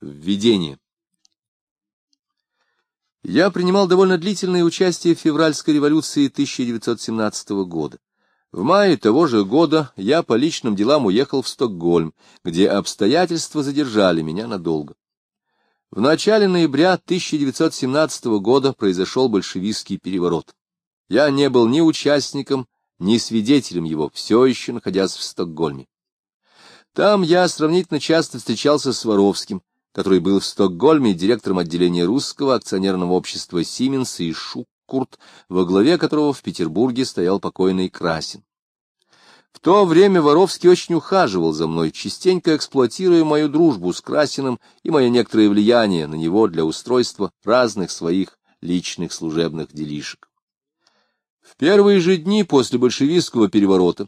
Введение. Я принимал довольно длительное участие в февральской революции 1917 года. В мае того же года я по личным делам уехал в Стокгольм, где обстоятельства задержали меня надолго. В начале ноября 1917 года произошел большевистский переворот. Я не был ни участником, ни свидетелем его, все еще находясь в Стокгольме. Там я сравнительно часто встречался с Воровским, который был в Стокгольме директором отделения русского акционерного общества «Сименс» и «Шуккурт», во главе которого в Петербурге стоял покойный Красин. В то время Воровский очень ухаживал за мной, частенько эксплуатируя мою дружбу с Красиным и мое некоторое влияние на него для устройства разных своих личных служебных делишек. В первые же дни после большевистского переворота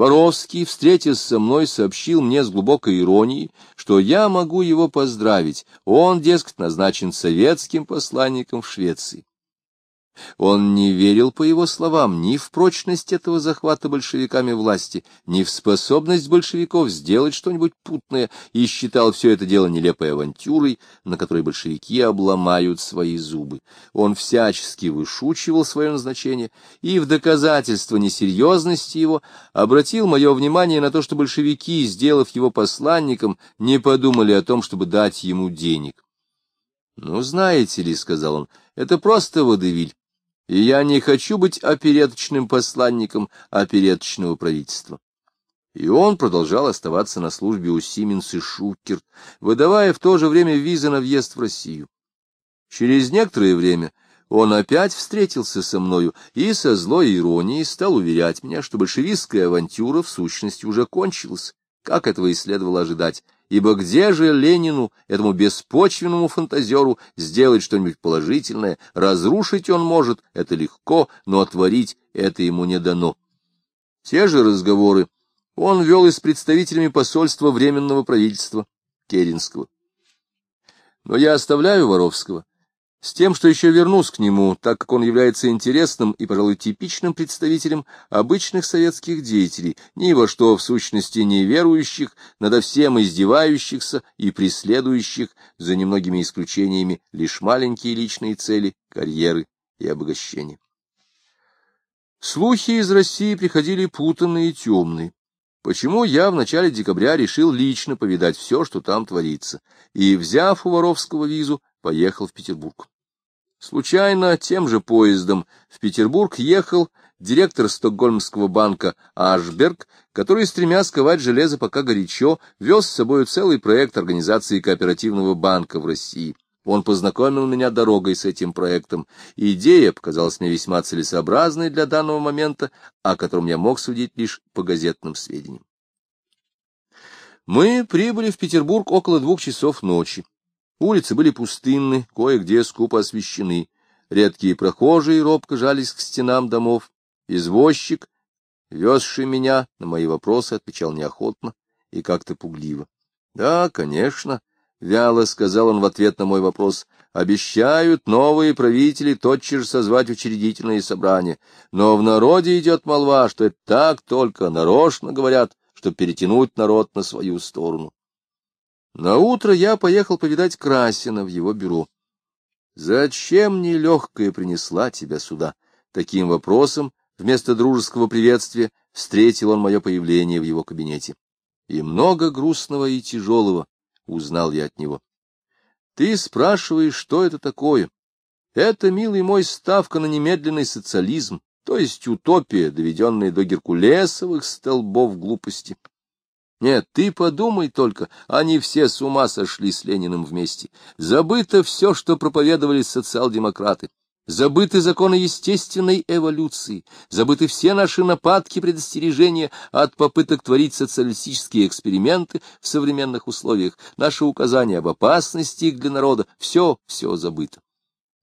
Воровский, встретясь со мной, сообщил мне с глубокой иронией, что я могу его поздравить, он, дескать, назначен советским посланником в Швеции. Он не верил, по его словам, ни в прочность этого захвата большевиками власти, ни в способность большевиков сделать что-нибудь путное, и считал все это дело нелепой авантюрой, на которой большевики обломают свои зубы. Он всячески вышучивал свое назначение, и в доказательство несерьезности его обратил мое внимание на то, что большевики, сделав его посланником, не подумали о том, чтобы дать ему денег. — Ну, знаете ли, — сказал он, — это просто водевиль и я не хочу быть опереточным посланником опереточного правительства. И он продолжал оставаться на службе у Сименс и Шукерт, выдавая в то же время визы на въезд в Россию. Через некоторое время он опять встретился со мною и со злой иронией стал уверять меня, что большевистская авантюра в сущности уже кончилась, как этого и следовало ожидать, ибо где же Ленину, этому беспочвенному фантазеру, сделать что-нибудь положительное, разрушить он может, это легко, но отворить это ему не дано. Те же разговоры он вел и с представителями посольства Временного правительства Керенского. Но я оставляю Воровского с тем, что еще вернусь к нему, так как он является интересным и, пожалуй, типичным представителем обычных советских деятелей, ни во что в сущности не верующих, надо всем издевающихся и преследующих, за немногими исключениями, лишь маленькие личные цели, карьеры и обогащения. Слухи из России приходили путанные и темные. Почему я в начале декабря решил лично повидать все, что там творится, и, взяв у Воровского визу, поехал в Петербург. Случайно тем же поездом в Петербург ехал директор Стокгольмского банка Ашберг, который, стремясь сковать железо пока горячо, вез с собой целый проект организации кооперативного банка в России. Он познакомил меня дорогой с этим проектом. Идея показалась мне весьма целесообразной для данного момента, о котором я мог судить лишь по газетным сведениям. Мы прибыли в Петербург около двух часов ночи. Улицы были пустынны, кое-где скупо освещены. Редкие прохожие робко жались к стенам домов. Извозчик, везший меня, на мои вопросы отвечал неохотно и как-то пугливо. — Да, конечно, — вяло сказал он в ответ на мой вопрос, — обещают новые правители тотчас же созвать учредительные собрания. Но в народе идет молва, что это так только нарочно говорят, чтобы перетянуть народ на свою сторону. На утро я поехал повидать Красина в его бюро. «Зачем нелегкая принесла тебя сюда?» Таким вопросом вместо дружеского приветствия встретил он мое появление в его кабинете. И много грустного и тяжелого узнал я от него. «Ты спрашиваешь, что это такое?» «Это, милый мой, ставка на немедленный социализм, то есть утопия, доведенная до геркулесовых столбов глупости». Нет, ты подумай только, они все с ума сошли с Лениным вместе. Забыто все, что проповедовали социал-демократы. Забыты законы естественной эволюции, забыты все наши нападки предостережения от попыток творить социалистические эксперименты в современных условиях, наши указания об опасности их для народа, все, все забыто.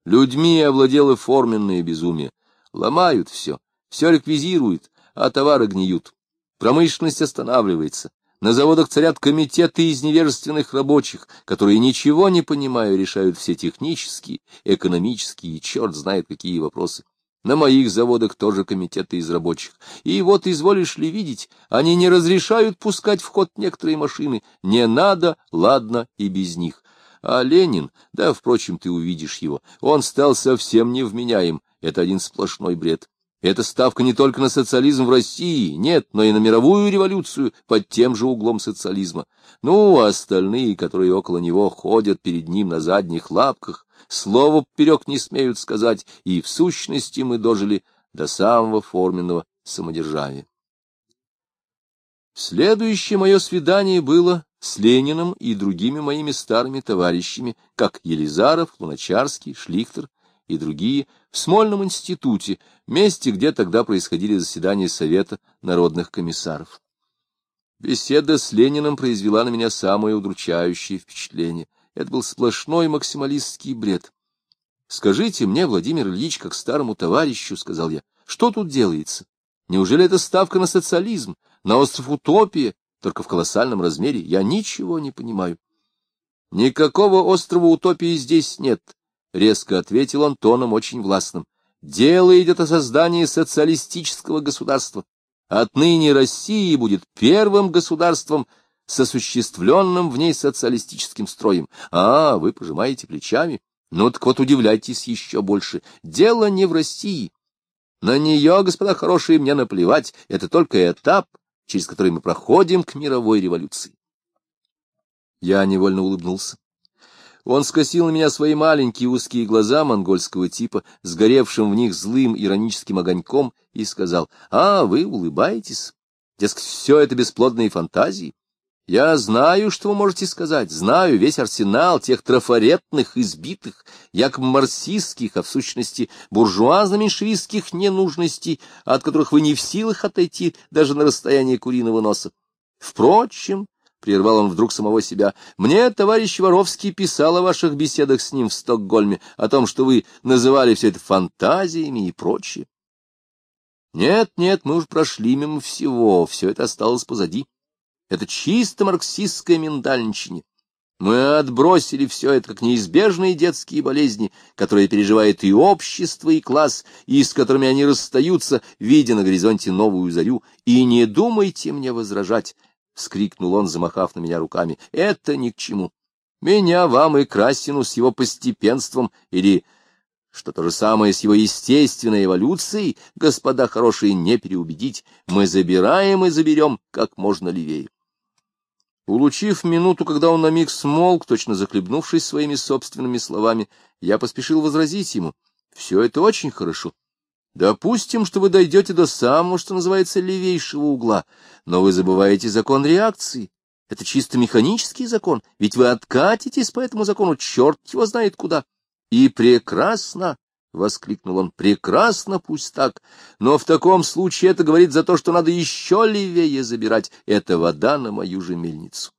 Людьми овладело форменное безумие. Ломают все, все реквизируют, а товары гниют. Промышленность останавливается, на заводах царят комитеты из невежественных рабочих, которые, ничего не понимая, решают все технические, экономические и черт знает какие вопросы. На моих заводах тоже комитеты из рабочих. И вот, изволишь ли видеть, они не разрешают пускать в ход некоторые машины. Не надо, ладно, и без них. А Ленин, да, впрочем, ты увидишь его, он стал совсем невменяем, это один сплошной бред. Это ставка не только на социализм в России, нет, но и на мировую революцию под тем же углом социализма. Ну, а остальные, которые около него ходят перед ним на задних лапках, слова вперед не смеют сказать, и в сущности мы дожили до самого форменного самодержавия. Следующее мое свидание было с Лениным и другими моими старыми товарищами, как Елизаров, Луначарский, Шлихтер и другие, в Смольном институте, месте, где тогда происходили заседания Совета народных комиссаров. Беседа с Лениным произвела на меня самое удручающее впечатление. Это был сплошной максималистский бред. «Скажите мне, Владимир Ильич, как старому товарищу, — сказал я, — что тут делается? Неужели это ставка на социализм, на остров утопия, только в колоссальном размере? Я ничего не понимаю». «Никакого острова утопии здесь нет», — резко ответил он тоном очень властным. «Дело идет о создании социалистического государства. Отныне Россия будет первым государством, с осуществленным в ней социалистическим строем. А, вы пожимаете плечами? Ну так вот удивляйтесь еще больше. Дело не в России. На нее, господа хорошие, мне наплевать. Это только этап, через который мы проходим к мировой революции. Я невольно улыбнулся. Он скосил на меня свои маленькие узкие глаза монгольского типа, сгоревшим в них злым ироническим огоньком, и сказал, «А, вы улыбаетесь? Дескать, все это бесплодные фантазии. Я знаю, что вы можете сказать, знаю весь арсенал тех трафаретных, избитых, якобы марксистских, а в сущности буржуазно-меньшевистских ненужностей, от которых вы не в силах отойти даже на расстояние куриного носа. Впрочем, — прервал он вдруг самого себя. — Мне товарищ Воровский писал о ваших беседах с ним в Стокгольме, о том, что вы называли все это фантазиями и прочее. Нет, нет, мы уж прошли мимо всего, все это осталось позади. Это чисто марксистское миндальничание. Мы отбросили все это как неизбежные детские болезни, которые переживает и общество, и класс, и с которыми они расстаются, видя на горизонте новую зарю. И не думайте мне возражать, — вскрикнул он, замахав на меня руками, — это ни к чему. Меня, вам и Красину с его постепенством, или, что то же самое с его естественной эволюцией, господа хорошие, не переубедить, мы забираем и заберем как можно левее. Улучив минуту, когда он на миг смолк, точно захлебнувшись своими собственными словами, я поспешил возразить ему. Все это очень хорошо. Допустим, что вы дойдете до самого, что называется, левейшего угла, но вы забываете закон реакции. Это чисто механический закон, ведь вы откатитесь по этому закону, черт его знает куда. И прекрасно, — воскликнул он, — прекрасно, пусть так, но в таком случае это говорит за то, что надо еще левее забирать. Это вода на мою же мельницу.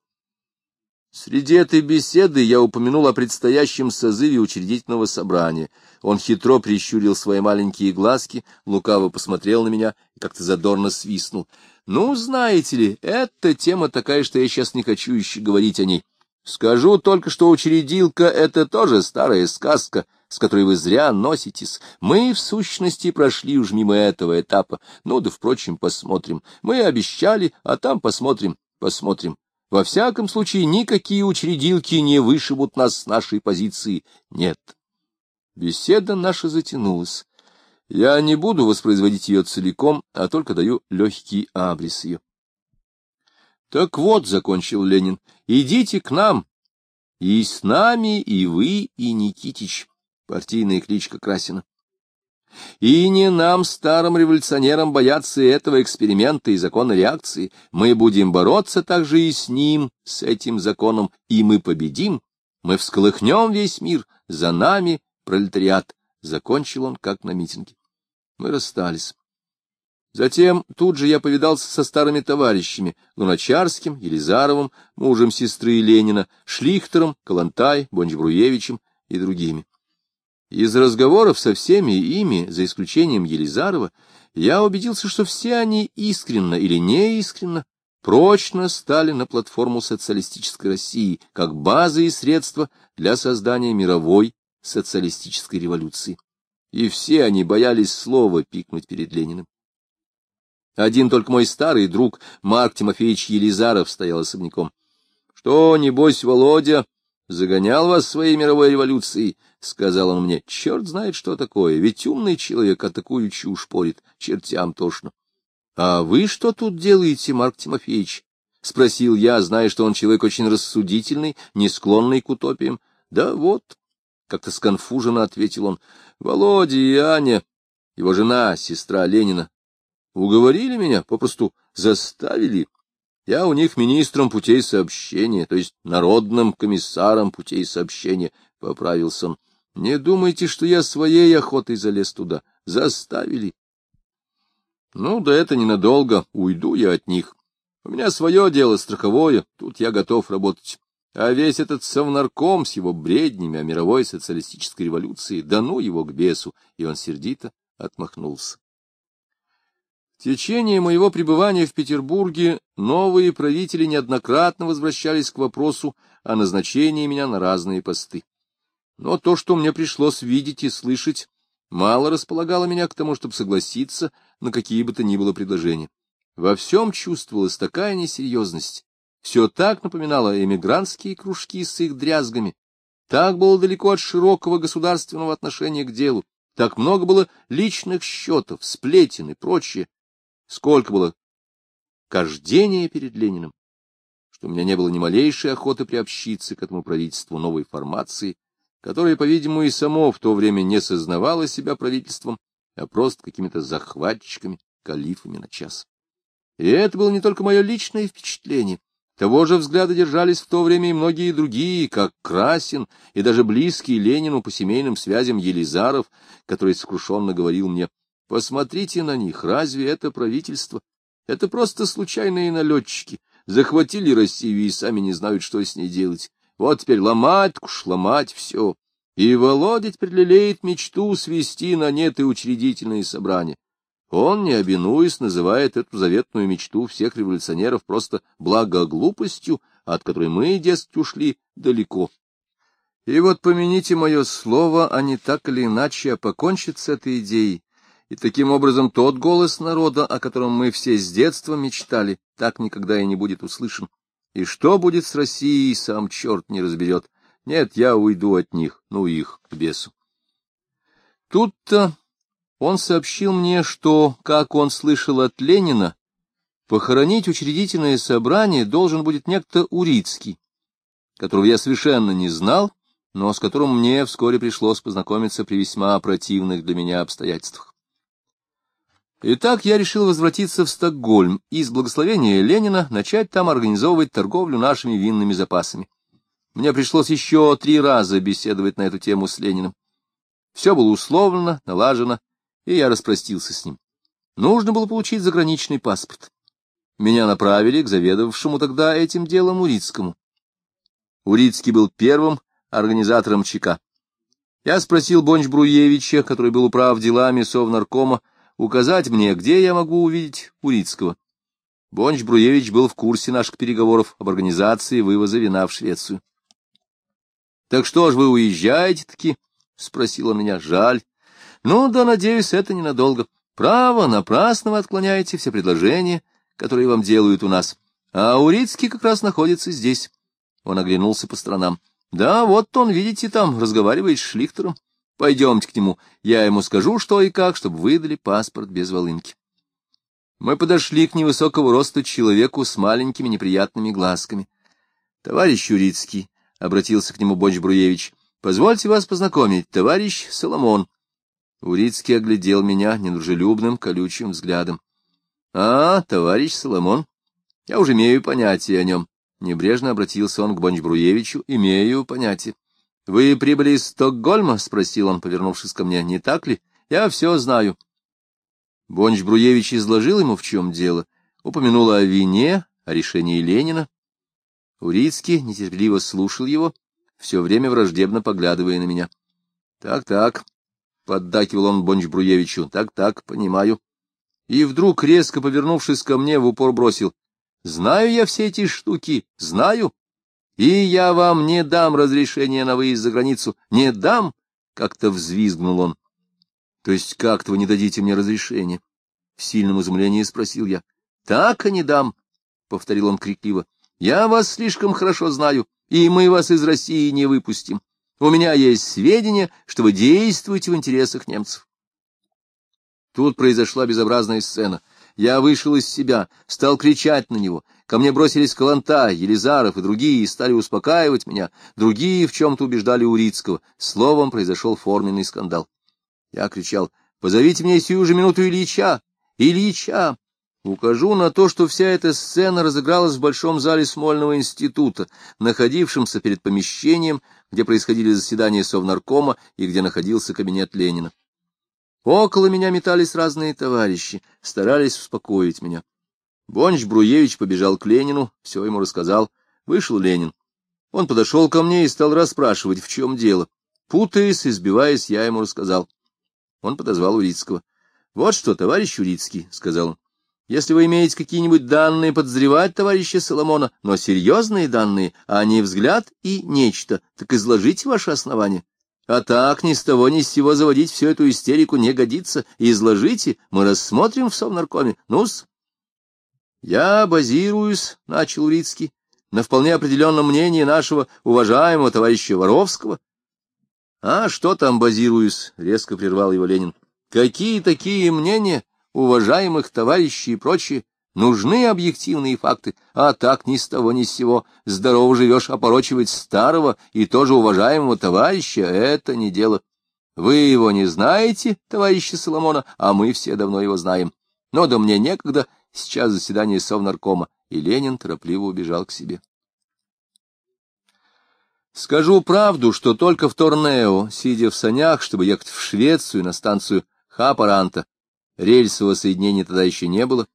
Среди этой беседы я упомянул о предстоящем созыве учредительного собрания. Он хитро прищурил свои маленькие глазки, лукаво посмотрел на меня и как-то задорно свистнул. Ну, знаете ли, эта тема такая, что я сейчас не хочу еще говорить о ней. Скажу только, что учредилка — это тоже старая сказка, с которой вы зря носитесь. Мы, в сущности, прошли уж мимо этого этапа. Ну да, впрочем, посмотрим. Мы обещали, а там посмотрим, посмотрим. Во всяком случае, никакие учредилки не вышибут нас с нашей позиции. Нет. Беседа наша затянулась. Я не буду воспроизводить ее целиком, а только даю легкий абрис ее. Так вот, — закончил Ленин, — идите к нам. И с нами, и вы, и Никитич. Партийная кличка Красина. И не нам, старым революционерам, бояться этого эксперимента и закона реакции. Мы будем бороться также и с ним, с этим законом, и мы победим. Мы всколыхнем весь мир, за нами пролетариат. Закончил он, как на митинге. Мы расстались. Затем тут же я повидался со старыми товарищами Луначарским, Елизаровым, мужем сестры Ленина, Шлихтером, Калантай, Бонч-Бруевичем и другими. Из разговоров со всеми ими, за исключением Елизарова, я убедился, что все они искренно или неискренно прочно стали на платформу социалистической России как базы и средства для создания мировой социалистической революции. И все они боялись слова пикнуть перед Лениным. Один только мой старый друг Марк Тимофеевич Елизаров стоял особняком. — Что, небось, Володя? — загонял вас своей мировой революцией, — сказал он мне. — Черт знает, что такое, ведь умный человек а такую чушь порит, чертям тошно. — А вы что тут делаете, Марк Тимофеевич? — спросил я, зная, что он человек очень рассудительный, не склонный к утопиям. — Да вот, — как-то сконфуженно ответил он, — Володя и Аня, его жена, сестра Ленина, уговорили меня, попросту заставили. Я у них министром путей сообщения, то есть народным комиссаром путей сообщения, — поправился он. Не думайте, что я своей охотой залез туда. Заставили. Ну, да это ненадолго. Уйду я от них. У меня свое дело страховое, тут я готов работать. А весь этот совнарком с его бреднями о мировой социалистической революции, да ну его к бесу, и он сердито отмахнулся. В течение моего пребывания в Петербурге новые правители неоднократно возвращались к вопросу о назначении меня на разные посты. Но то, что мне пришлось видеть и слышать, мало располагало меня к тому, чтобы согласиться на какие бы то ни было предложения. Во всем чувствовалась такая несерьезность. Все так напоминало эмигрантские кружки с их дрязгами. Так было далеко от широкого государственного отношения к делу. Так много было личных счетов, сплетен и прочее. Сколько было кождения перед Лениным, что у меня не было ни малейшей охоты приобщиться к этому правительству новой формации, которое, по-видимому, и само в то время не сознавало себя правительством, а просто какими-то захватчиками, калифами на час. И это было не только мое личное впечатление. Того же взгляда держались в то время и многие другие, как Красин и даже близкий Ленину по семейным связям Елизаров, который сокрушенно говорил мне, «Посмотрите на них, разве это правительство? Это просто случайные налетчики, захватили Россию и сами не знают, что с ней делать. Вот теперь ломать, уж ломать все. И Володя теперь лелеет мечту свести на нет и учредительные собрания. Он, не обинуясь, называет эту заветную мечту всех революционеров просто благоглупостью, от которой мы, дескать, ушли далеко. И вот помяните мое слово, они так или иначе покончат с этой идеей, и таким образом тот голос народа, о котором мы все с детства мечтали, так никогда и не будет услышан. И что будет с Россией, сам черт не разберет. Нет, я уйду от них, ну их, к бесу. Тут-то он сообщил мне, что, как он слышал от Ленина, похоронить учредительное собрание должен будет некто Урицкий, которого я совершенно не знал, но с которым мне вскоре пришлось познакомиться при весьма противных для меня обстоятельствах. Итак, я решил возвратиться в Стокгольм и с благословения Ленина начать там организовывать торговлю нашими винными запасами. Мне пришлось еще три раза беседовать на эту тему с Лениным. Все было условлено, налажено, и я распростился с ним. Нужно было получить заграничный паспорт. Меня направили к заведовавшему тогда этим делом Урицкому. Урицкий был первым организатором ЧК. Я спросил Бонч-Бруевича, который был управ делами Совнаркома, указать мне, где я могу увидеть Урицкого. Бонч-Бруевич был в курсе наших переговоров об организации вывоза вина в Швецию. — Так что ж вы уезжаете-таки? — спросил он меня. — Жаль. Ну да, надеюсь, это ненадолго. Право, напрасно вы отклоняете все предложения, которые вам делают у нас. А Урицкий как раз находится здесь. Он оглянулся по сторонам. Да, вот он, видите, там разговаривает с Шлихтером. Пойдемте к нему, я ему скажу, что и как, чтобы выдали паспорт без волынки. Мы подошли к невысокого роста человеку с маленькими неприятными глазками. — Товарищ Урицкий, — обратился к нему Бонч Бруевич, — позвольте вас познакомить, товарищ Соломон. Урицкий оглядел меня недружелюбным, колючим взглядом. — А, товарищ Соломон, я уже имею понятие о нем. Небрежно обратился он к Бонч-Бруевичу. — Имею понятие. — Вы прибыли из Стокгольма? — спросил он, повернувшись ко мне. — Не так ли? Я все знаю. Бонч-Бруевич изложил ему, в чем дело. Упомянул о вине, о решении Ленина. Урицкий нетерпеливо слушал его, все время враждебно поглядывая на меня. Так, — Так-так, Поддакивал он Бонч-Бруевичу. Так-так, понимаю. И вдруг, резко повернувшись ко мне, в упор бросил. Знаю я все эти штуки, знаю. И я вам не дам разрешения на выезд за границу. Не дам, как-то взвизгнул он. То есть как-то вы не дадите мне разрешения? В сильном изумлении спросил я. Так и не дам, повторил он крикливо. Я вас слишком хорошо знаю. и мы вас из России не выпустим. У меня есть сведения, что вы действуете в интересах немцев. Тут произошла безобразная сцена. Я вышел из себя, стал кричать на него. Ко мне бросились Каланта, Елизаров и другие, и стали успокаивать меня. Другие в чем-то убеждали Урицкого. Словом, произошел форменный скандал. Я кричал, «Позовите мне сию же минуту Ильича! Ильича!» Укажу на то, что вся эта сцена разыгралась в большом зале Смольного института, находившемся перед помещением, где происходили заседания Совнаркома и где находился кабинет Ленина. Около меня метались разные товарищи, старались успокоить меня. Бонч Бруевич побежал к Ленину, все ему рассказал. Вышел Ленин. Он подошел ко мне и стал расспрашивать, в чем дело. Путаясь, избиваясь, я ему рассказал. Он подозвал Урицкого. — Вот что, товарищ Урицкий, — сказал он, если вы имеете какие-нибудь данные подозревать товарища Соломона, но серьезные данные, а не взгляд и нечто, так изложите ваши основания. А так ни с того ни с сего заводить всю эту истерику не годится. Изложите, мы рассмотрим в Совнаркоме. Ну-с. Я базируюсь, — начал Урицкий, — на вполне определенном мнении нашего уважаемого товарища Воровского. — А что там базируюсь? — резко прервал его Ленин. — Какие такие мнения? уважаемых товарищей и прочее, нужны объективные факты, а так ни с того ни с сего здорово живешь опорочивать старого и тоже уважаемого товарища — это не дело. Вы его не знаете, товарища Соломона, а мы все давно его знаем. Но да мне некогда, сейчас заседание Совнаркома, и Ленин торопливо убежал к себе. Скажу правду, что только в Торнео, сидя в санях, чтобы ехать в Швецию на станцию Хапаранта, Рельсового соединения тогда еще не было.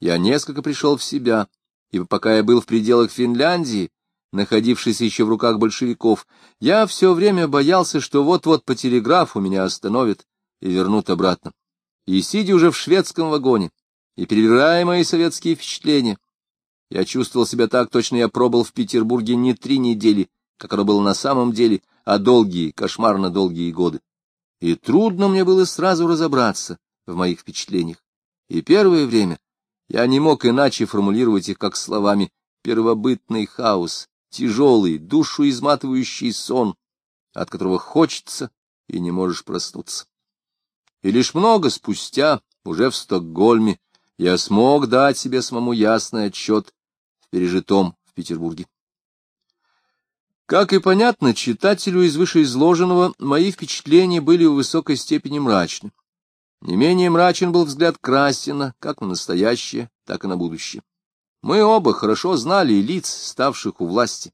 Я несколько пришел в себя, ибо пока я был в пределах Финляндии, находившийся еще в руках большевиков, я все время боялся, что вот-вот по телеграфу меня остановят и вернут обратно. И, сидя уже в шведском вагоне и перебирая мои советские впечатления, я чувствовал себя так, точно я пробыл в Петербурге не три недели, как оно было на самом деле, а долгие, кошмарно долгие годы. И трудно мне было сразу разобраться, в моих впечатлениях, и первое время я не мог иначе формулировать их, как словами «первобытный хаос», «тяжелый, душу изматывающий сон», от которого хочется и не можешь проснуться. И лишь много спустя, уже в Стокгольме, я смог дать себе самому ясный отчет в пережитом в Петербурге. Как и понятно, читателю из вышеизложенного мои впечатления были в высокой степени мрачны. Не менее мрачен был взгляд Красина как на настоящее, так и на будущее. Мы оба хорошо знали лиц, ставших у власти.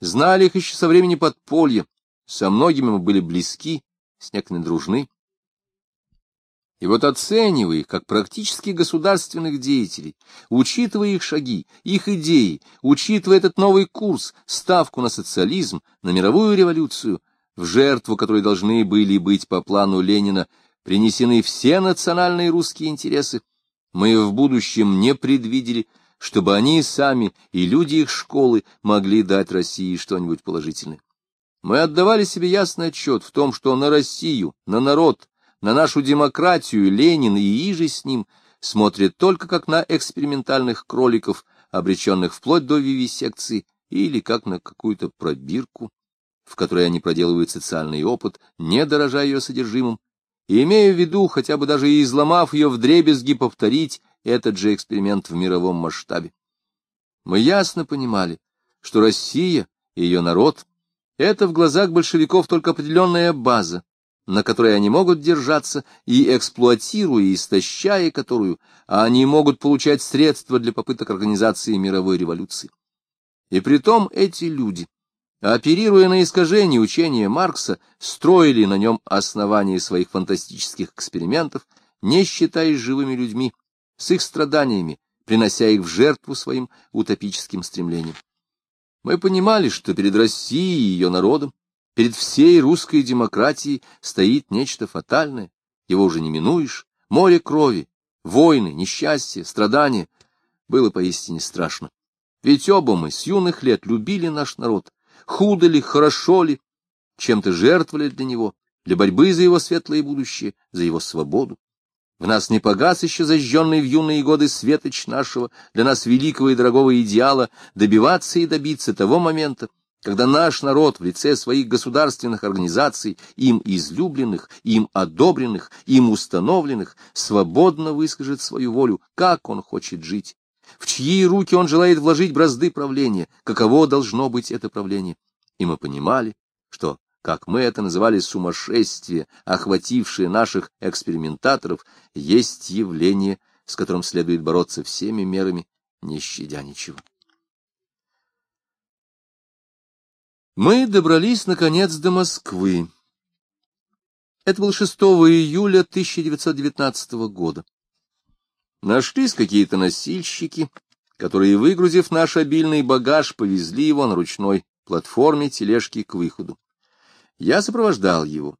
Знали их еще со времени подполья. Со многими мы были близки, с некоторыми дружны. И вот оценивая их как практически государственных деятелей, учитывая их шаги, их идеи, учитывая этот новый курс, ставку на социализм, на мировую революцию, в жертву которой должны были быть по плану Ленина принесены все национальные русские интересы, мы в будущем не предвидели, чтобы они сами и люди их школы могли дать России что-нибудь положительное. Мы отдавали себе ясный отчет в том, что на Россию, на народ, на нашу демократию Ленин и иже с ним смотрят только как на экспериментальных кроликов, обреченных вплоть до вивисекции, или как на какую-то пробирку, в которой они проделывают социальный опыт, не дорожа ее содержимым, и имея в виду, хотя бы даже и изломав ее в дребезги, повторить этот же эксперимент в мировом масштабе. Мы ясно понимали, что Россия и ее народ — это в глазах большевиков только определенная база, на которой они могут держаться, и эксплуатируя истощая которую, они могут получать средства для попыток организации мировой революции. И притом эти люди, оперируя на искажение учения Маркса, строили на нем основания своих фантастических экспериментов, не считаясь живыми людьми, с их страданиями, принося их в жертву своим утопическим стремлениям. Мы понимали, что перед Россией и ее народом, перед всей русской демократией стоит нечто фатальное, его уже не минуешь, море крови, войны, несчастья, страдания. Было поистине страшно. Ведь оба мы с юных лет любили наш народ, худо ли, хорошо ли, чем-то жертвовали для него, для борьбы за его светлое будущее, за его свободу. В нас не погас еще зажженный в юные годы светоч нашего, для нас великого и дорогого идеала, добиваться и добиться того момента, когда наш народ в лице своих государственных организаций, им излюбленных, им одобренных, им установленных, свободно выскажет свою волю, как он хочет жить, в чьи руки он желает вложить бразды правления, каково должно быть это правление. И мы понимали, что, как мы это называли, сумасшествие, охватившее наших экспериментаторов, есть явление, с которым следует бороться всеми мерами, не щадя ничего. Мы добрались, наконец, до Москвы. Это был 6 июля 1919 года. Нашлись какие-то носильщики, которые, выгрузив наш обильный багаж, повезли его на ручной платформе тележки к выходу. Я сопровождал его.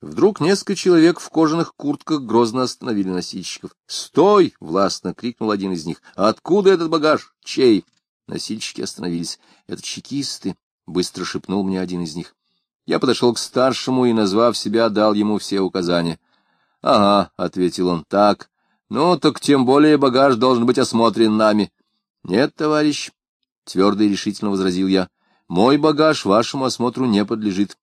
Вдруг несколько человек в кожаных куртках грозно остановили носильщиков. «Стой!» — властно крикнул один из них. «Откуда этот багаж? Чей?» Носильщики остановились. «Это чекисты», — быстро шепнул мне один из них. Я подошел к старшему и, назвав себя, дал ему все указания. — Ага, — ответил он, — так. Ну, так тем более багаж должен быть осмотрен нами. — Нет, товарищ, — твердо и решительно возразил я, — мой багаж вашему осмотру не подлежит.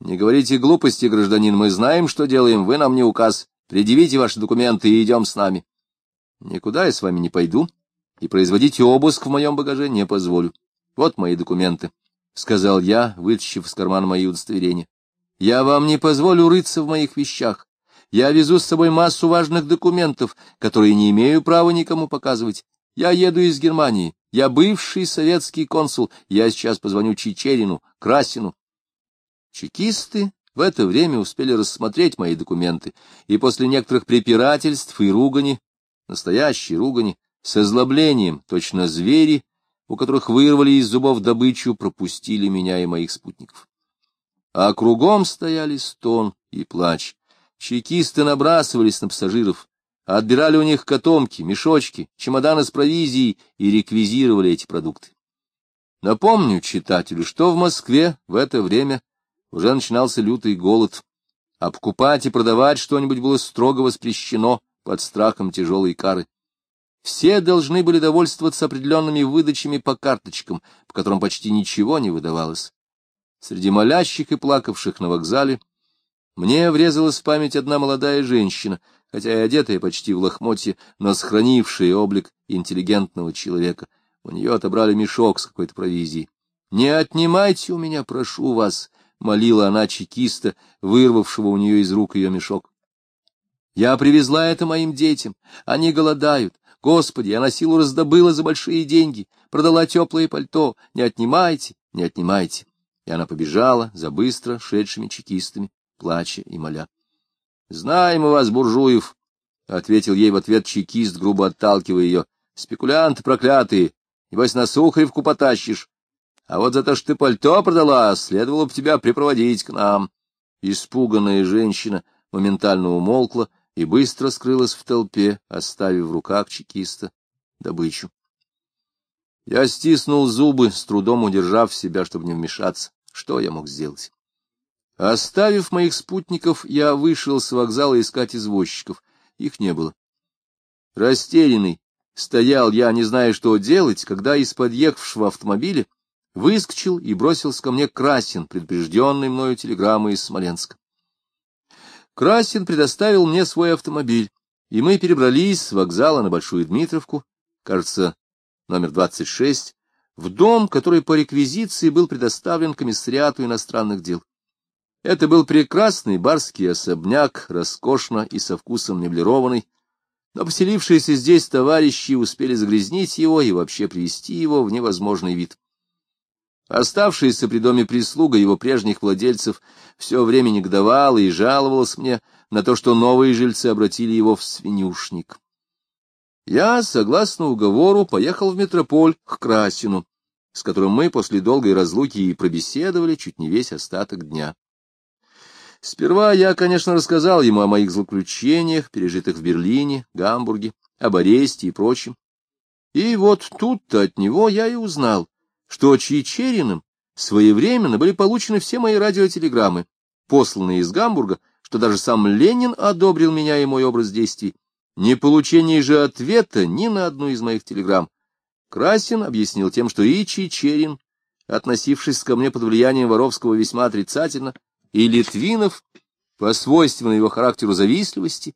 Не говорите глупости, гражданин, мы знаем, что делаем, вы нам не указ. Предъявите ваши документы и идем с нами. Никуда я с вами не пойду, и производить обыск в моем багаже не позволю. Вот мои документы. — сказал я, вытащив из кармана мои удостоверения. — Я вам не позволю рыться в моих вещах. Я везу с собой массу важных документов, которые не имею права никому показывать. Я еду из Германии. Я бывший советский консул. Я сейчас позвоню Чечерину, Красину. Чекисты в это время успели рассмотреть мои документы, и после некоторых препирательств и ругани, настоящей ругани, с озлоблением, точно звери, у которых вырвали из зубов добычу, пропустили меня и моих спутников. А кругом стояли стон и плач. Чекисты набрасывались на пассажиров, отбирали у них котомки, мешочки, чемоданы с провизией и реквизировали эти продукты. Напомню читателю, что в Москве в это время уже начинался лютый голод, а покупать и продавать что-нибудь было строго воспрещено под страхом тяжелой кары. Все должны были довольствоваться определенными выдачами по карточкам, по которым почти ничего не выдавалось. Среди молящих и плакавших на вокзале мне врезалась в память одна молодая женщина, хотя и одетая почти в лохмотье, но сохранившая облик интеллигентного человека. У нее отобрали мешок с какой-то провизией. «Не отнимайте у меня, прошу вас», — молила она чекиста, вырвавшего у нее из рук ее мешок. «Я привезла это моим детям. Они голодают. Господи, я на силу раздобыла за большие деньги, продала теплое пальто. Не отнимайте, не отнимайте. И она побежала за быстро шедшими чекистами, плача и моля. — Знаем мы вас, буржуев, — ответил ей в ответ чекист, грубо отталкивая ее. — Спекулянты проклятые, небось на Сухаревку потащишь. А вот за то, что ты пальто продала, следовало бы тебя припроводить к нам. Испуганная женщина моментально умолкла и быстро скрылась в толпе, оставив в руках чекиста добычу. Я стиснул зубы, с трудом удержав себя, чтобы не вмешаться. Что я мог сделать? Оставив моих спутников, я вышел с вокзала искать извозчиков. Их не было. Растерянный стоял я, не зная, что делать, когда из подъехавшего автомобиля выскочил и бросился ко мне Красин, предупрежденный мною телеграммой из Смоленска. Красин предоставил мне свой автомобиль, и мы перебрались с вокзала на Большую Дмитровку, кажется, номер 26, в дом, который по реквизиции был предоставлен комиссариату иностранных дел. Это был прекрасный барский особняк, роскошно и со вкусом меблированный, но поселившиеся здесь товарищи успели загрязнить его и вообще привести его в невозможный вид. Оставшаяся при доме прислуга его прежних владельцев все время негодовала и жаловалась мне на то, что новые жильцы обратили его в свинюшник. Я, согласно уговору, поехал в метрополь к Красину, с которым мы после долгой разлуки и пробеседовали чуть не весь остаток дня. Сперва я, конечно, рассказал ему о моих злоключениях, пережитых в Берлине, Гамбурге, об аресте и прочем. И вот тут-то от него я и узнал, что Чичериным своевременно были получены все мои радиотелеграммы, посланные из Гамбурга, что даже сам Ленин одобрил меня и мой образ действий. Не получение же ответа ни на одну из моих телеграмм. Красин объяснил тем, что и Чичерин относившись ко мне под влиянием Воровского весьма отрицательно, и Литвинов, по свойственной его характеру завистливости,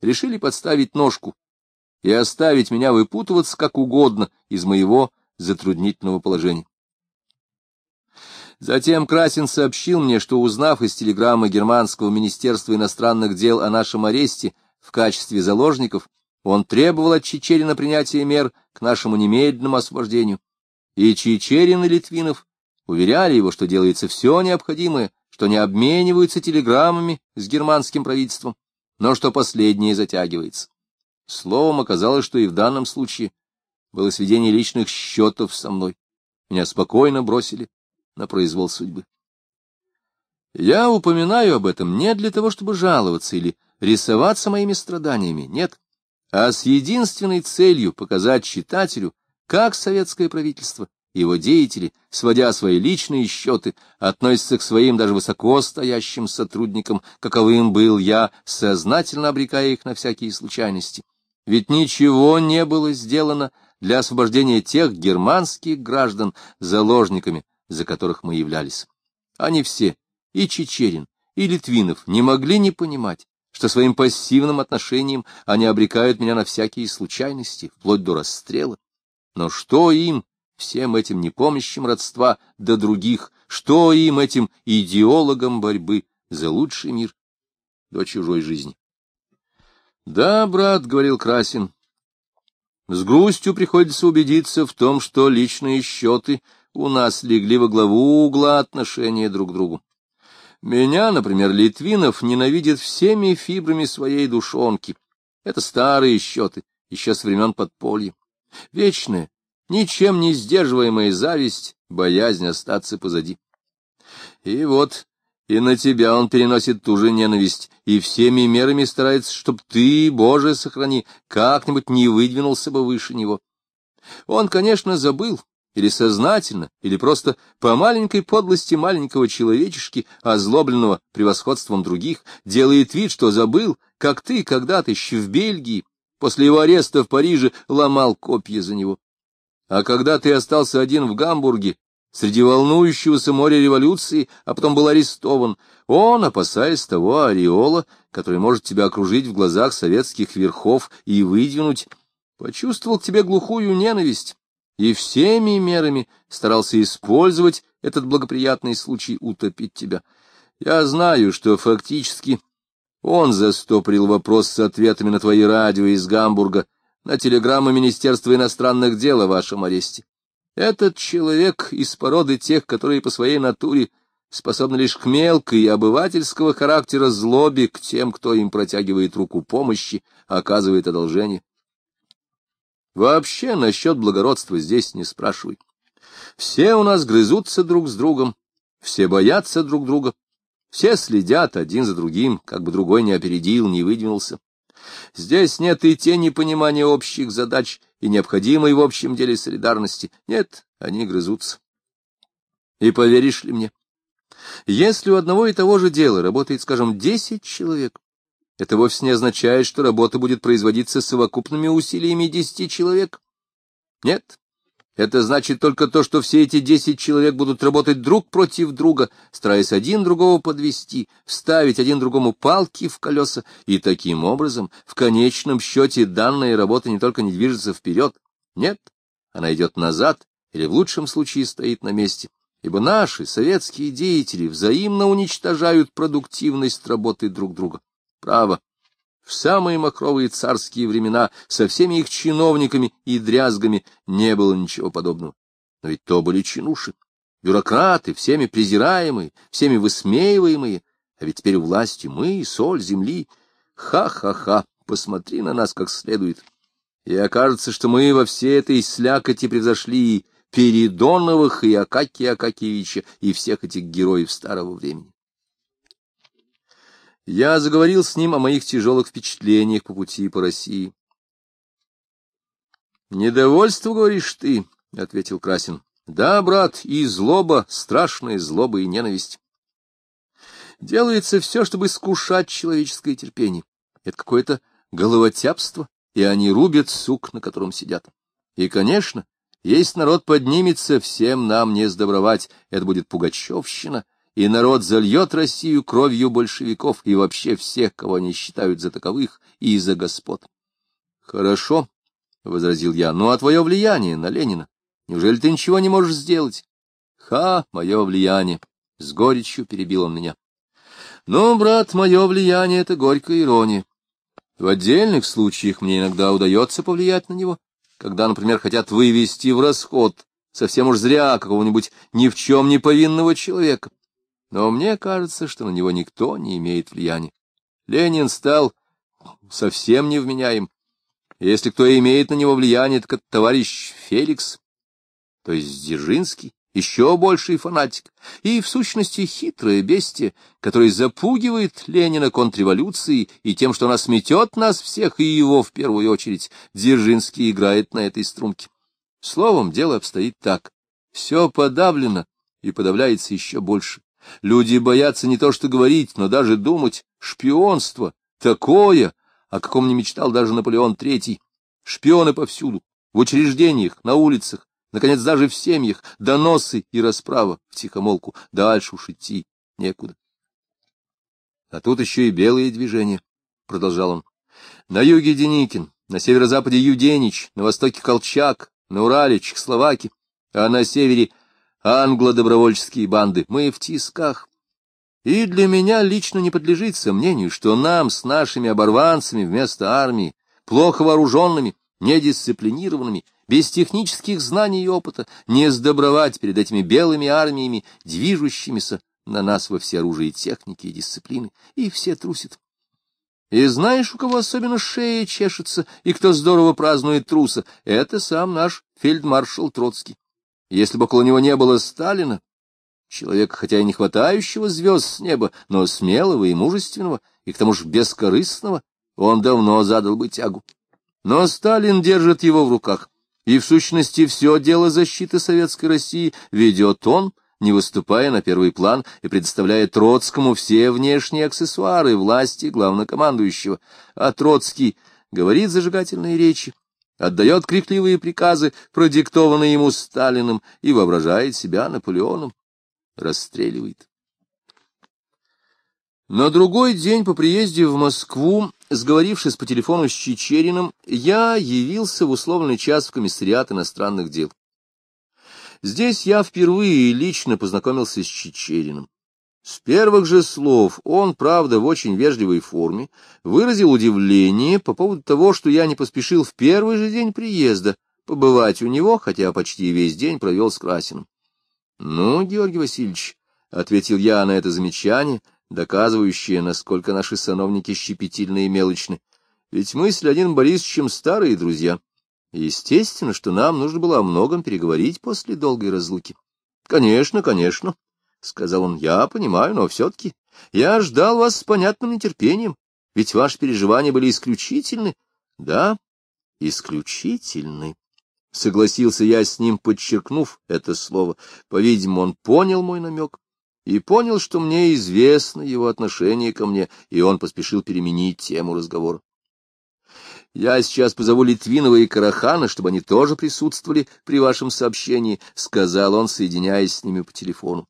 решили подставить ножку и оставить меня выпутываться как угодно из моего затруднительного положения. Затем Красин сообщил мне, что, узнав из телеграммы Германского министерства иностранных дел о нашем аресте в качестве заложников, он требовал от Чечерина принятия мер к нашему немедленному освобождению. И Чечерин и Литвинов уверяли его, что делается все необходимое, что не обмениваются телеграммами с германским правительством, но что последнее затягивается. Словом, оказалось, что и в данном случае было сведение личных счетов со мной. Меня спокойно бросили на произвол судьбы. Я упоминаю об этом не для того, чтобы жаловаться или рисоваться моими страданиями, нет, а с единственной целью показать читателю, как советское правительство его деятели, сводя свои личные счеты, относятся к своим даже высоко стоящим сотрудникам, каковым был я, сознательно обрекая их на всякие случайности. Ведь ничего не было сделано для освобождения тех германских граждан заложниками, за которых мы являлись. Они все, и Чечерин, и Литвинов, не могли не понимать, что своим пассивным отношением они обрекают меня на всякие случайности, вплоть до расстрела. Но что им, всем этим непомнящим родства до других, что им, этим идеологам борьбы за лучший мир до чужой жизни? — Да, брат, — говорил Красин, — с грустью приходится убедиться в том, что личные счеты — у нас легли во главу угла отношения друг к другу. Меня, например, Литвинов ненавидит всеми фибрами своей душонки. Это старые счеты, еще с времен подполья. Вечная, ничем не сдерживаемая зависть, боязнь остаться позади. И вот и на тебя он переносит ту же ненависть, и всеми мерами старается, чтоб ты, Боже, сохрани, как-нибудь не выдвинулся бы выше него. Он, конечно, забыл, или сознательно, или просто по маленькой подлости маленького человечешки, озлобленного превосходством других, делает вид, что забыл, как ты когда-то еще в Бельгии, после его ареста в Париже, ломал копья за него. А когда ты остался один в Гамбурге, среди волнующегося моря революции, а потом был арестован, он, опасаясь того ореола, который может тебя окружить в глазах советских верхов и выдвинуть, почувствовал к тебе глухую ненависть и всеми мерами старался использовать этот благоприятный случай утопить тебя. Я знаю, что фактически он застопорил вопрос с ответами на твои радио из Гамбурга, на телеграмму Министерства иностранных дел о вашем аресте. Этот человек из породы тех, которые по своей натуре способны лишь к мелкой обывательского характера злобе к тем, кто им протягивает руку помощи, оказывает одолжение. Вообще насчет благородства здесь не спрашивай. Все у нас грызутся друг с другом, все боятся друг друга, все следят один за другим, как бы другой не опередил, не выдвинулся. Здесь нет и тени понимания общих задач и необходимой в общем деле солидарности. Нет, они грызутся. И поверишь ли мне, если у одного и того же дела работает, скажем, десять человек, это вовсе не означает, что работа будет производиться совокупными усилиями десяти человек. Нет, это значит только то, что все эти десять человек будут работать друг против друга, стараясь один другого подвести, вставить один другому палки в колеса, и таким образом, в конечном счете, данная работа не только не движется вперед, нет, она идет назад, или в лучшем случае стоит на месте, ибо наши советские деятели взаимно уничтожают продуктивность работы друг друга. Право, в самые махровые царские времена со всеми их чиновниками и дрязгами не было ничего подобного. Но ведь то были чинуши, бюрократы, всеми презираемые, всеми высмеиваемые, а ведь теперь у власти мы, соль земли. Ха-ха-ха, посмотри на нас как следует. И окажется, что мы во всей этой слякоти превзошли и Передоновых, и Акакия Акакевича, и всех этих героев старого времени. Я заговорил с ним о моих тяжелых впечатлениях по пути по России. «Недовольство, говоришь ты», — ответил Красин. «Да, брат, и злоба, страшная злоба и ненависть. Делается все, чтобы скушать человеческое терпение. Это какое-то головотяпство, и они рубят сук, на котором сидят. И, конечно, Если народ поднимется, всем нам не сдобровать, это будет пугачевщина, и народ зальет Россию кровью большевиков и вообще всех, кого они считают за таковых и за господ. — Хорошо, — возразил я, — ну а твое влияние на Ленина? Неужели ты ничего не можешь сделать? — Ха, мое влияние! — с горечью перебил он меня. — Ну, брат, мое влияние — это горькая ирония. В отдельных случаях мне иногда удается повлиять на него, когда, например, хотят вывести в расход совсем уж зря какого-нибудь ни в чем не повинного человека. Но мне кажется, что на него никто не имеет влияния. Ленин стал совсем невменяем. Если кто имеет на него влияние, так это товарищ Феликс, то есть Дзержинский, еще больший фанатик, и, в сущности, хитрое бестие, которое запугивает Ленина контрреволюцией и тем, что она сметет нас всех и его в первую очередь. Дзержинский играет на этой струнке. Словом, дело обстоит так. Все подавлено и подавляется еще больше. Люди боятся не то что говорить, но даже думать. Шпионство такое, о каком не мечтал даже Наполеон III. Шпионы повсюду, в учреждениях, на улицах, наконец, даже в семьях, доносы и расправа в тихомолку. Дальше уж идти некуда. А тут еще и белые движения, — продолжал он. На юге Деникин, на северо-западе Юденич, на востоке Колчак, на Урале Чехословаки, а на севере англо-добровольческие банды. Мы в тисках. И для меня лично не подлежит сомнению, что нам с нашими оборванцами вместо армии, плохо вооруженными, недисциплинированными, без технических знаний и опыта, не сдобровать перед этими белыми армиями, движущимися на нас во всеоружии техники и дисциплины, и все трусят. И знаешь, у кого особенно шея чешется, и кто здорово празднует труса? Это сам наш фельдмаршал Троцкий. Если бы около него не было Сталина, человека, хотя и не хватающего звезд с неба, но смелого и мужественного, и к тому же бескорыстного, он давно задал бы тягу. Но Сталин держит его в руках, и в сущности все дело защиты советской России ведет он, не выступая на первый план и предоставляя Троцкому все внешние аксессуары власти главнокомандующего. А Троцкий говорит зажигательные речи, отдает крикливые приказы, продиктованные ему Сталиным, и воображает себя Наполеоном, расстреливает. На другой день по приезде в Москву, сговорившись по телефону с Чечериным, я явился в условный час в комиссариат иностранных дел. Здесь я впервые лично познакомился с Чечериным. С первых же слов он, правда, в очень вежливой форме, выразил удивление по поводу того, что я не поспешил в первый же день приезда побывать у него, хотя почти весь день провел с Красиным. — Ну, Георгий Васильевич, — ответил я на это замечание, доказывающее, насколько наши сановники щепетильны и мелочны, ведь мы с Леонидом Борисовичем старые друзья. Естественно, что нам нужно было о многом переговорить после долгой разлуки. — Конечно, конечно, — сказал он, — я понимаю, но все-таки я ждал вас с понятным нетерпением, ведь ваши переживания были исключительны. — Да, исключительны. Согласился я с ним, подчеркнув это слово. По-видимому, он понял мой намек и понял, что мне известно его отношение ко мне, и он поспешил переменить тему разговора. Я сейчас позову Литвинова и Карахана, чтобы они тоже присутствовали при вашем сообщении, — сказал он, соединяясь с ними по телефону.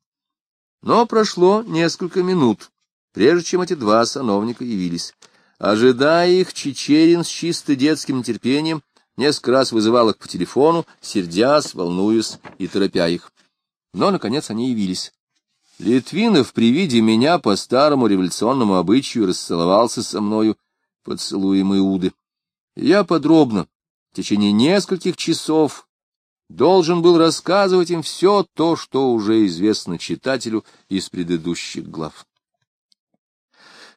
Но прошло несколько минут, прежде чем эти два сановника явились. Ожидая их, Чечерин с чисто детским терпением несколько раз вызывал их по телефону, сердясь, волнуясь и торопя их. Но, наконец, они явились. Литвинов при виде меня по старому революционному обычаю расцеловался со мною поцелуем Иуды. Я подробно, в течение нескольких часов, должен был рассказывать им все то, что уже известно читателю из предыдущих глав.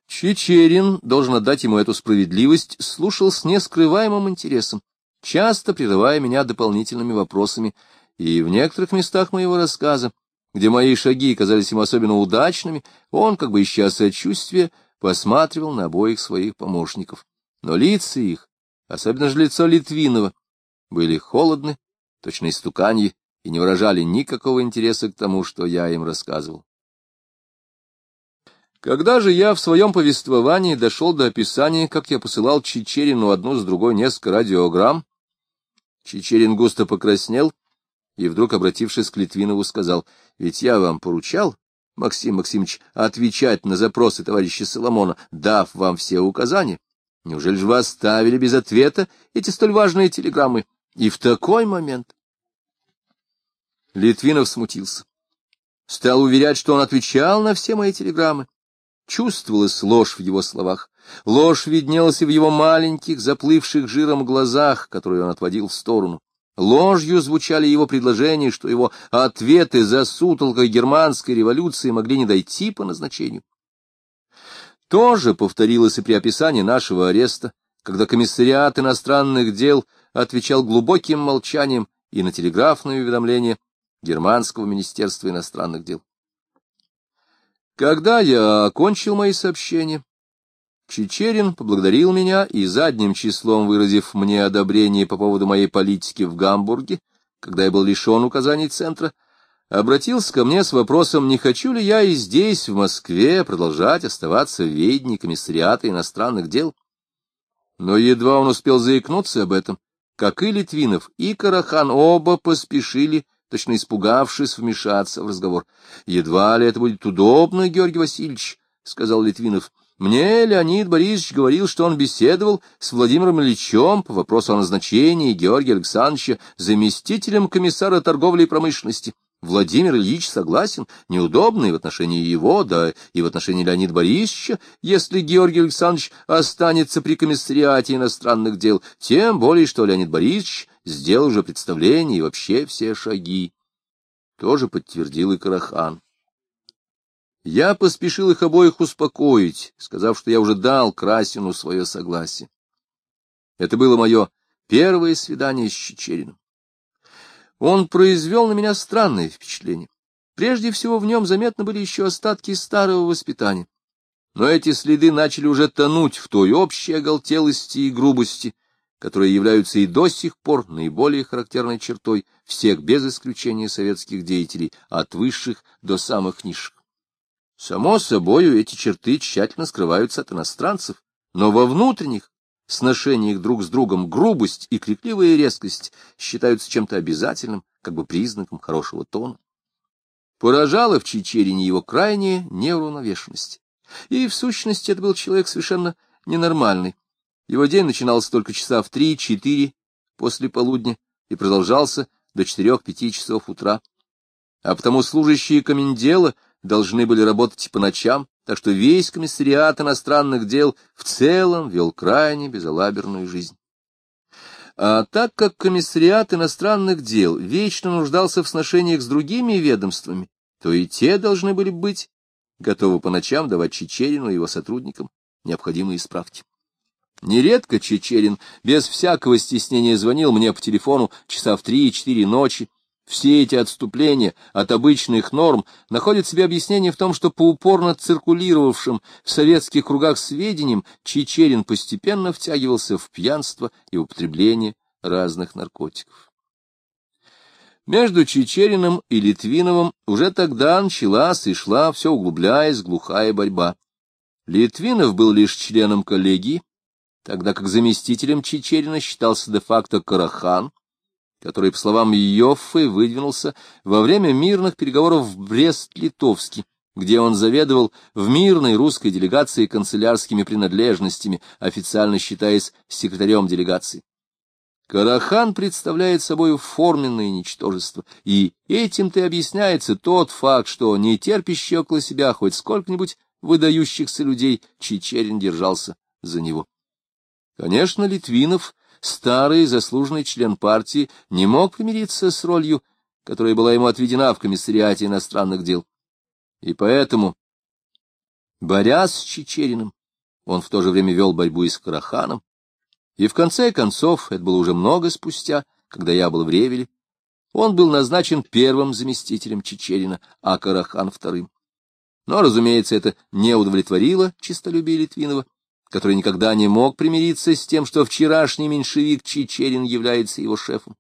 Чечерин, должен отдать ему эту справедливость, слушал с нескрываемым интересом, часто прерывая меня дополнительными вопросами, и в некоторых местах моего рассказа, где мои шаги казались ему особенно удачными, он, как бы ища сочувствия, посматривал на обоих своих помощников. Но лица их особенно же лицо Литвинова, были холодны, точно истуканьи, и не выражали никакого интереса к тому, что я им рассказывал. Когда же я в своем повествовании дошел до описания, как я посылал Чечерину одну с другой несколько радиограмм, Чечерин густо покраснел и вдруг, обратившись к Литвинову, сказал, «Ведь я вам поручал, Максим Максимович, отвечать на запросы товарища Соломона, дав вам все указания. Неужели же вы оставили без ответа эти столь важные телеграммы? И в такой момент...» Литвинов смутился. Стал уверять, что он отвечал на все мои телеграммы. Чувствовалась ложь в его словах. Ложь виднелась и в его маленьких, заплывших жиром глазах, которые он отводил в сторону. Ложью звучали его предложения, что его ответы за сутолкой германской революции могли не дойти по назначению. То же повторилось и при описании нашего ареста, когда комиссариат иностранных дел отвечал глубоким молчанием и на телеграфное уведомление Германского министерства иностранных дел. Когда я окончил мои сообщения, Чечерин поблагодарил меня и задним числом выразив мне одобрение по поводу моей политики в Гамбурге, когда я был лишен указаний центра, обратился ко мне с вопросом, не хочу ли я и здесь, в Москве, продолжать оставаться в ведении комиссариата иностранных дел. Но едва он успел заикнуться об этом, как и Литвинов, и Карахан оба поспешили, точно испугавшись вмешаться в разговор. — Едва ли это будет удобно, Георгий Васильевич, — сказал Литвинов. — мне Леонид Борисович говорил, что он беседовал с Владимиром Ильичем по вопросу о назначении Георгия Александровича заместителем комиссара торговли и промышленности. Владимир Ильич согласен, неудобно и в отношении его, да и в отношении Леонида Борисовича, если Георгий Александрович останется при комиссариате иностранных дел, тем более, что Леонид Борисович сделал уже представление и вообще все шаги. Тоже подтвердил и Карахан. Я поспешил их обоих успокоить, сказав, что я уже дал Красину свое согласие. Это было мое первое свидание с Чечериным. Он произвел на меня странное впечатление. Прежде всего в нем заметны были еще остатки старого воспитания. Но эти следы начали уже тонуть в той общей оголтелости и грубости, которые являются и до сих пор наиболее характерной чертой всех без исключения советских деятелей, от высших до самых низших. Само собою эти черты тщательно скрываются от иностранцев, но во внутренних сношениях друг с другом грубость и крикливая резкость считаются чем-то обязательным, как бы признаком хорошего тона. Поражала в Чечерине его крайняя неуравновешенность. И, в сущности, это был человек совершенно ненормальный. Его день начинался только часа в три-четыре после полудня и продолжался до четырех-пяти часов утра. А потому служащие комендела должны были работать по ночам, так что весь комиссариат иностранных дел в целом вел крайне безалаберную жизнь. А так как комиссариат иностранных дел вечно нуждался в сношениях с другими ведомствами, то и те должны были быть готовы по ночам давать Чечерину и его сотрудникам необходимые справки. Нередко Чечерин без всякого стеснения звонил мне по телефону часа в три-четыре ночи, все эти отступления от обычных норм находят себе объяснение в том, что по упорно циркулировавшим в советских кругах сведениям Чечерин постепенно втягивался в пьянство и употребление разных наркотиков. Между Чечериным и Литвиновым уже тогда началась и шла, все углубляясь, глухая борьба. Литвинов был лишь членом коллегии, тогда как заместителем Чечерина считался де-факто Карахан, который, по словам Йоффы, выдвинулся во время мирных переговоров в Брест-Литовске, где он заведовал в мирной русской делегации канцелярскими принадлежностями, официально считаясь секретарем делегации. Карахан представляет собой форменное ничтожество, и этим-то объясняется тот факт, что не терпящий около себя хоть сколько-нибудь выдающихся людей Чечерин держался за него. Конечно, Литвинов старый заслуженный член партии не мог примириться с ролью, которая была ему отведена в комиссариате иностранных дел. И поэтому, борясь с Чечериным, он в то же время вел борьбу и с Караханом, и в конце концов, это было уже много спустя, когда я был в Ревеле, он был назначен первым заместителем Чечерина, а Карахан — вторым. Но, разумеется, это не удовлетворило чистолюбие Литвинова, который никогда не мог примириться с тем, что вчерашний меньшевик Чечерин является его шефом.